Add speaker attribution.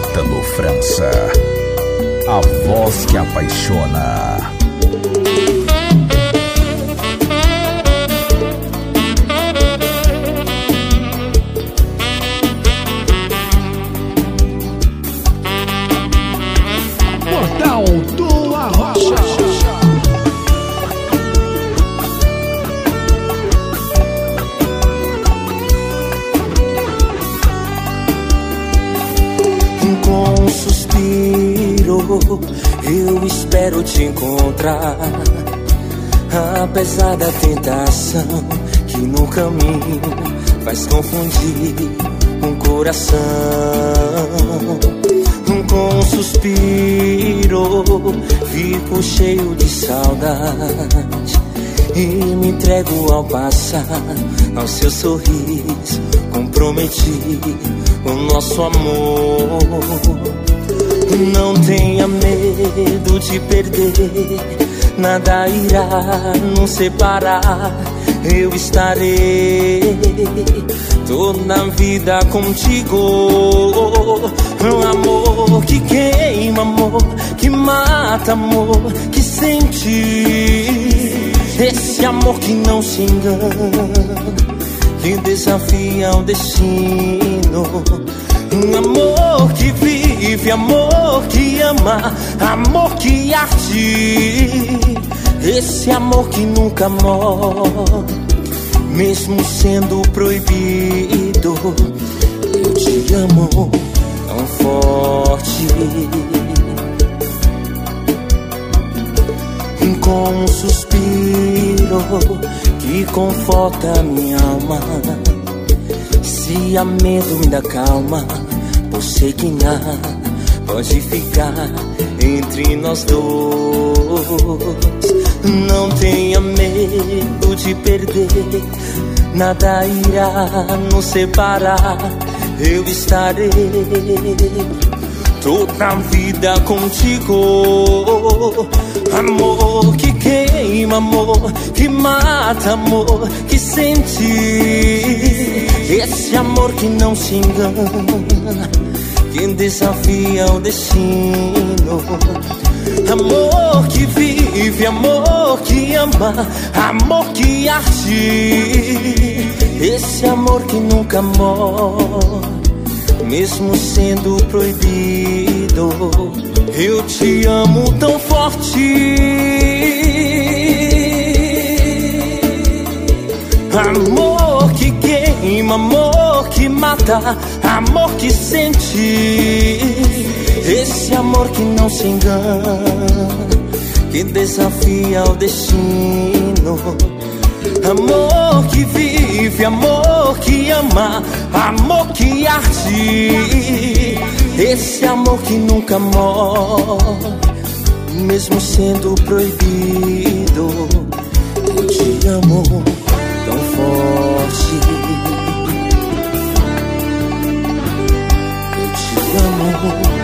Speaker 1: Ítalo França. A voz que apaixona.
Speaker 2: Eu espero te encontrar. Apesar da tentação que no caminho faz confundir um coração. Com um suspiro, fico cheio de saudade. E me entrego ao passar, ao seu sorriso. Comprometi o nosso amor. Não tenha medo de perder, nada irá nos separar. Eu estarei toda a vida contigo. Um amor que queima, amor que mata, amor que sente. Esse amor que não se engana, que desafia o destino. Um amor que vive, amor que ama, amor que arde. Esse amor que nunca morre, mesmo sendo proibido. Eu te amo tão forte. Com um suspiro que conforta minha alma. Se há medo, me dá calma. Por que nada pode ficar entre nós dois. Não tenha medo de perder, nada irá nos separar. Eu estarei toda a vida contigo. Amor que queima, amor que mata, amor que sente. Esse amor que não se engana, que desafia o destino. Amor que vive, amor que ama, amor que arde. Esse amor que nunca morre mesmo sendo proibido. Eu te amo tão forte. Amor que queima, amor que mata, amor que sente. Esse amor que não se engana, que desafia o destino. Amor que vive, amor que ama, amor que arde. Esse amor que nunca morre, mesmo sendo proibido. Eu te amo amor.